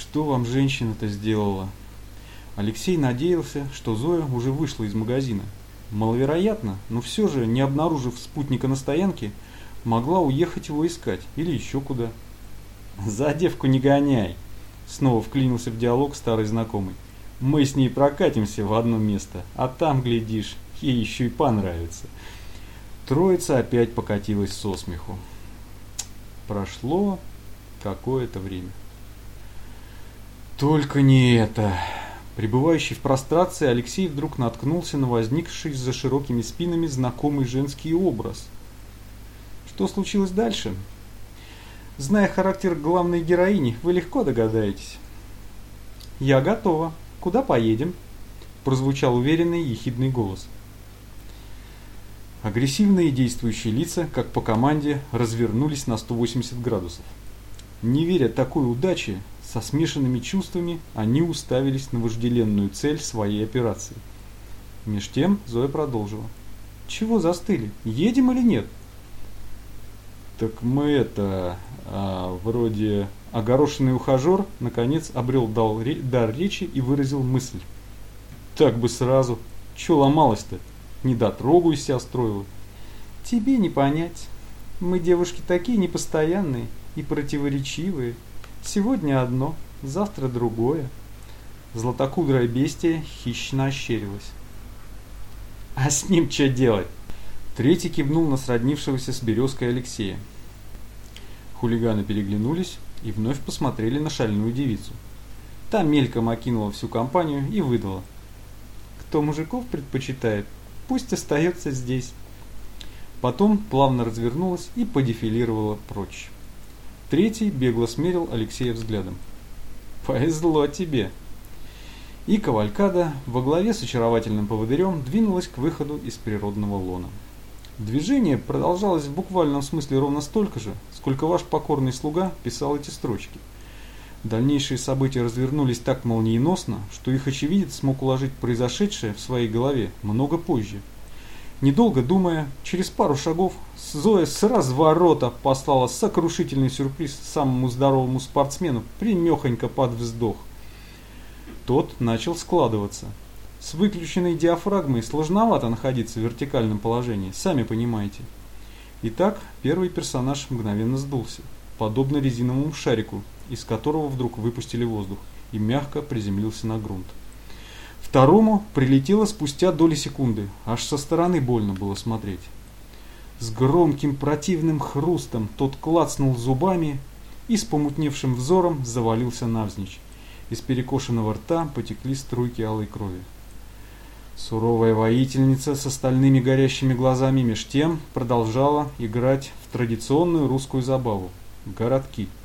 Что вам женщина-то сделала? Алексей надеялся, что Зоя уже вышла из магазина. Маловероятно, но все же, не обнаружив спутника на стоянке, могла уехать его искать или еще куда. «За девку не гоняй!» Снова вклинился в диалог старый знакомый. «Мы с ней прокатимся в одно место, а там, глядишь, ей еще и понравится». Троица опять покатилась со смеху. Прошло какое-то время. Только не это. Пребывающий в прострации, Алексей вдруг наткнулся на возникший за широкими спинами знакомый женский образ. Что случилось дальше? Зная характер главной героини, вы легко догадаетесь. «Я готова. Куда поедем?» Прозвучал уверенный ехидный голос. Агрессивные действующие лица, как по команде, развернулись на 180 градусов. Не веря такой удаче, со смешанными чувствами они уставились на вожделенную цель своей операции. Меж тем Зоя продолжила. «Чего застыли? Едем или нет?» «Так мы это... А, вроде огорошенный ухажер наконец обрел дар речи и выразил мысль. «Так бы сразу. Че ломалось-то? Не дотрогу из себя строила». «Тебе не понять. Мы девушки такие непостоянные и противоречивые». Сегодня одно, завтра другое. Златокудрое бестие хищно ощерилось. А с ним что делать? Третий кивнул на сроднившегося с березкой Алексея. Хулиганы переглянулись и вновь посмотрели на шальную девицу. Та мельком окинула всю компанию и выдала. Кто мужиков предпочитает, пусть остается здесь. Потом плавно развернулась и подефилировала прочь. Третий бегло смерил Алексея взглядом. «Повезло тебе!» И кавалькада во главе с очаровательным поводырем двинулась к выходу из природного лона. Движение продолжалось в буквальном смысле ровно столько же, сколько ваш покорный слуга писал эти строчки. Дальнейшие события развернулись так молниеносно, что их очевидец смог уложить произошедшее в своей голове много позже – Недолго думая, через пару шагов Зоя с разворота послала сокрушительный сюрприз самому здоровому спортсмену, примехонько под вздох. Тот начал складываться. С выключенной диафрагмой сложновато находиться в вертикальном положении, сами понимаете. Итак, первый персонаж мгновенно сдулся, подобно резиновому шарику, из которого вдруг выпустили воздух, и мягко приземлился на грунт. Второму прилетело спустя доли секунды, аж со стороны больно было смотреть. С громким противным хрустом тот клацнул зубами и с помутневшим взором завалился навзничь. Из перекошенного рта потекли струйки алой крови. Суровая воительница с остальными горящими глазами меж тем продолжала играть в традиционную русскую забаву – городки –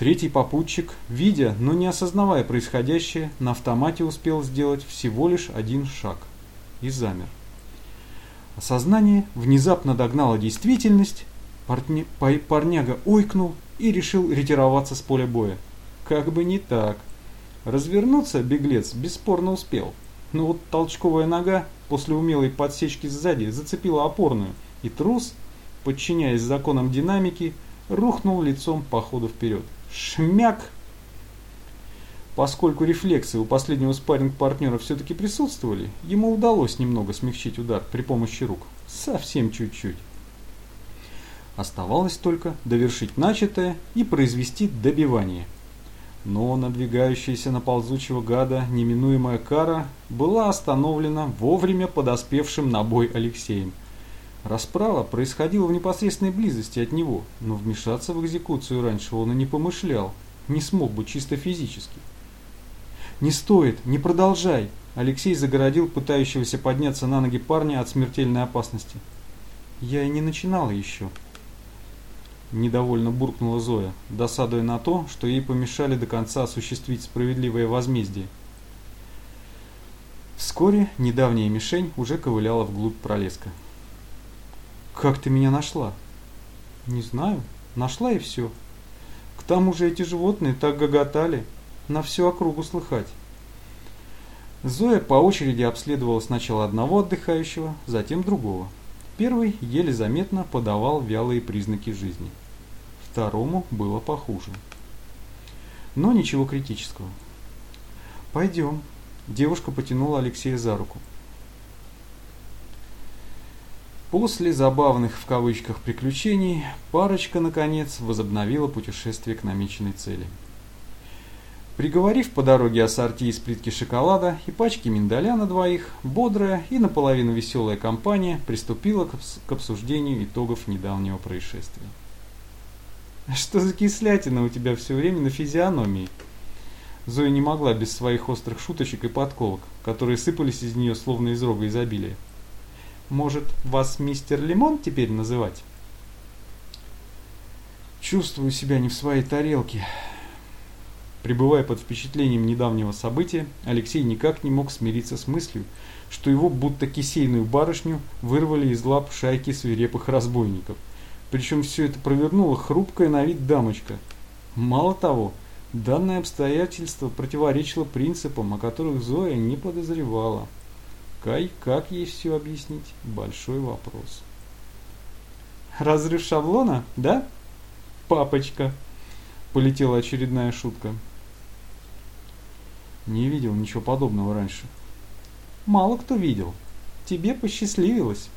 Третий попутчик, видя, но не осознавая происходящее, на автомате успел сделать всего лишь один шаг и замер. Осознание внезапно догнало действительность, парня, парняга ойкнул и решил ретироваться с поля боя. Как бы не так. Развернуться беглец бесспорно успел, но вот толчковая нога после умелой подсечки сзади зацепила опорную, и трус, подчиняясь законам динамики, рухнул лицом по ходу вперед. Шмяк! Поскольку рефлексы у последнего спарринг-партнера все-таки присутствовали, ему удалось немного смягчить удар при помощи рук. Совсем чуть-чуть. Оставалось только довершить начатое и произвести добивание. Но надвигающаяся на ползучего гада неминуемая кара была остановлена вовремя подоспевшим на бой Алексеем – Расправа происходила в непосредственной близости от него, но вмешаться в экзекуцию раньше он и не помышлял, не смог бы чисто физически. «Не стоит, не продолжай!» Алексей загородил пытающегося подняться на ноги парня от смертельной опасности. «Я и не начинала еще». Недовольно буркнула Зоя, досадуя на то, что ей помешали до конца осуществить справедливое возмездие. Вскоре недавняя мишень уже ковыляла вглубь пролеска. «Как ты меня нашла?» «Не знаю. Нашла и все. К тому же эти животные так гоготали. На всю округу слыхать». Зоя по очереди обследовала сначала одного отдыхающего, затем другого. Первый еле заметно подавал вялые признаки жизни. Второму было похуже. но ничего критического. «Пойдем», – девушка потянула Алексея за руку. После забавных в кавычках приключений парочка наконец возобновила путешествие к намеченной цели. Приговорив по дороге ассорти из плитки шоколада и пачки миндаля на двоих, бодрая и наполовину веселая компания приступила к обсуждению итогов недавнего происшествия. «Что за кислятина у тебя все время на физиономии?» Зоя не могла без своих острых шуточек и подколок, которые сыпались из нее словно из рога изобилия. Может, вас мистер Лимон теперь называть? Чувствую себя не в своей тарелке. Пребывая под впечатлением недавнего события, Алексей никак не мог смириться с мыслью, что его будто кисейную барышню вырвали из лап шайки свирепых разбойников. Причем все это провернула хрупкая на вид дамочка. Мало того, данное обстоятельство противоречило принципам, о которых Зоя не подозревала. Кай, как ей все объяснить? Большой вопрос. Разрыв шаблона, да? Папочка. Полетела очередная шутка. Не видел ничего подобного раньше. Мало кто видел. Тебе посчастливилось.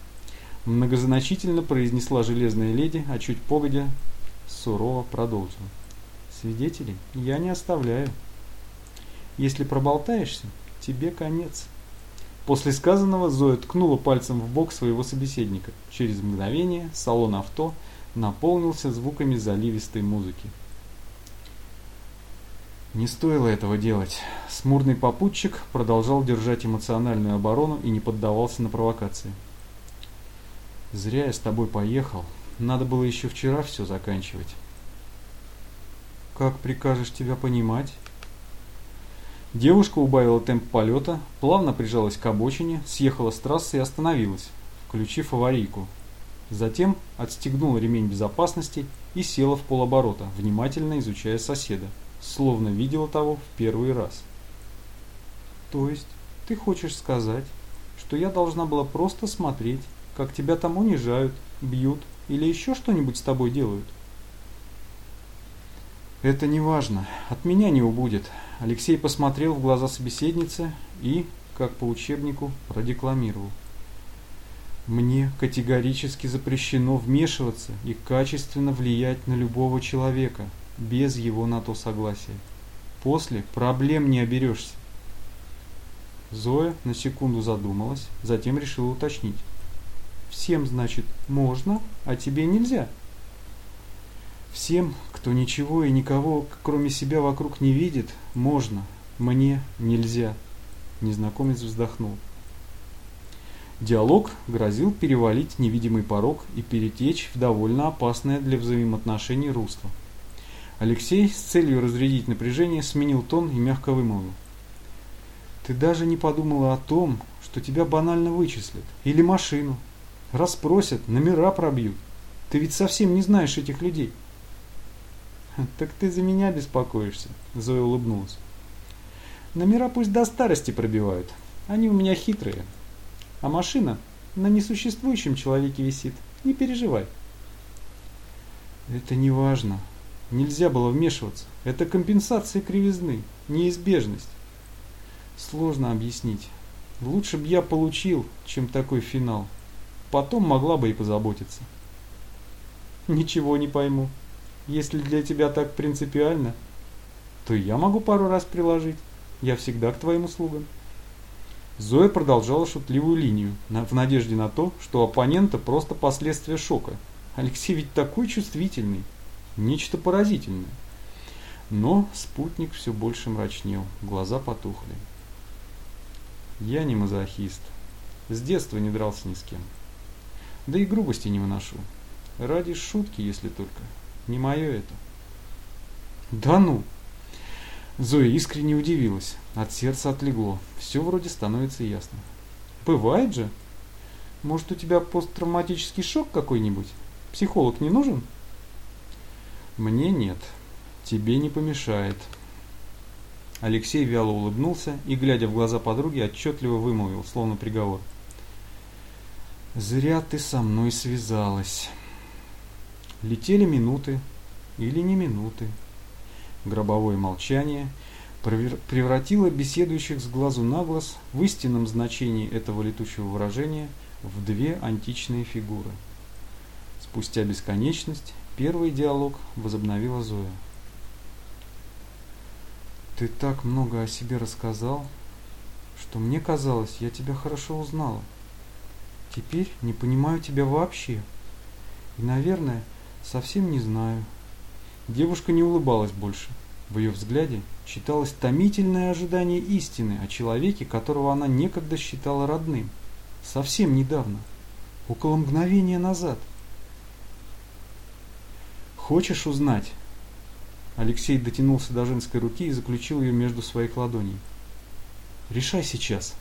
Многозначительно произнесла железная леди, а чуть погодя сурово продолжила. Свидетелей я не оставляю. Если проболтаешься, тебе конец. После сказанного Зоя ткнула пальцем в бок своего собеседника. Через мгновение салон авто наполнился звуками заливистой музыки. Не стоило этого делать. Смурный попутчик продолжал держать эмоциональную оборону и не поддавался на провокации. «Зря я с тобой поехал. Надо было еще вчера все заканчивать». «Как прикажешь тебя понимать?» Девушка убавила темп полета, плавно прижалась к обочине, съехала с трассы и остановилась, включив аварийку. Затем отстегнула ремень безопасности и села в полоборота, внимательно изучая соседа, словно видела того в первый раз. То есть ты хочешь сказать, что я должна была просто смотреть, как тебя там унижают, бьют или еще что-нибудь с тобой делают? Это не важно, от меня не убудет. Алексей посмотрел в глаза собеседницы и, как по учебнику, продекламировал. Мне категорически запрещено вмешиваться и качественно влиять на любого человека, без его на то согласия. После проблем не оберешься. Зоя на секунду задумалась, затем решила уточнить. Всем, значит, можно, а тебе нельзя. Всем, кто ничего и никого, кроме себя, вокруг не видит, можно, мне нельзя. Незнакомец вздохнул. Диалог грозил перевалить невидимый порог и перетечь в довольно опасное для взаимоотношений русло. Алексей с целью разрядить напряжение сменил тон и мягко вымолвил. «Ты даже не подумала о том, что тебя банально вычислят. Или машину. Расспросят, номера пробьют. Ты ведь совсем не знаешь этих людей». «Так ты за меня беспокоишься?» Зоя улыбнулась. «Номера пусть до старости пробивают. Они у меня хитрые. А машина на несуществующем человеке висит. Не переживай». «Это не важно. Нельзя было вмешиваться. Это компенсация кривизны, неизбежность. Сложно объяснить. Лучше бы я получил, чем такой финал. Потом могла бы и позаботиться». «Ничего не пойму», если для тебя так принципиально, то я могу пару раз приложить. Я всегда к твоим услугам. Зоя продолжала шутливую линию, в надежде на то, что оппонента просто последствия шока. Алексей ведь такой чувствительный. Нечто поразительное. Но спутник все больше мрачнел, глаза потухли. Я не мазохист. С детства не дрался ни с кем. Да и грубости не выношу. Ради шутки, если только. Не мое это. Да ну! Зоя искренне удивилась. От сердца отлегло. Все вроде становится ясно. Бывает же. Может, у тебя посттравматический шок какой-нибудь? Психолог не нужен? Мне нет. Тебе не помешает. Алексей вяло улыбнулся и, глядя в глаза подруги, отчетливо вымолвил, словно приговор. «Зря ты со мной связалась». Летели минуты или не минуты. Гробовое молчание превратило беседующих с глазу на глаз в истинном значении этого летучего выражения в две античные фигуры. Спустя бесконечность первый диалог возобновила Зоя. «Ты так много о себе рассказал, что мне казалось, я тебя хорошо узнала. Теперь не понимаю тебя вообще. И, наверное, совсем не знаю. Девушка не улыбалась больше. В ее взгляде читалось томительное ожидание истины о человеке, которого она некогда считала родным. Совсем недавно. Около мгновения назад. «Хочешь узнать?» Алексей дотянулся до женской руки и заключил ее между своих ладоней. «Решай сейчас».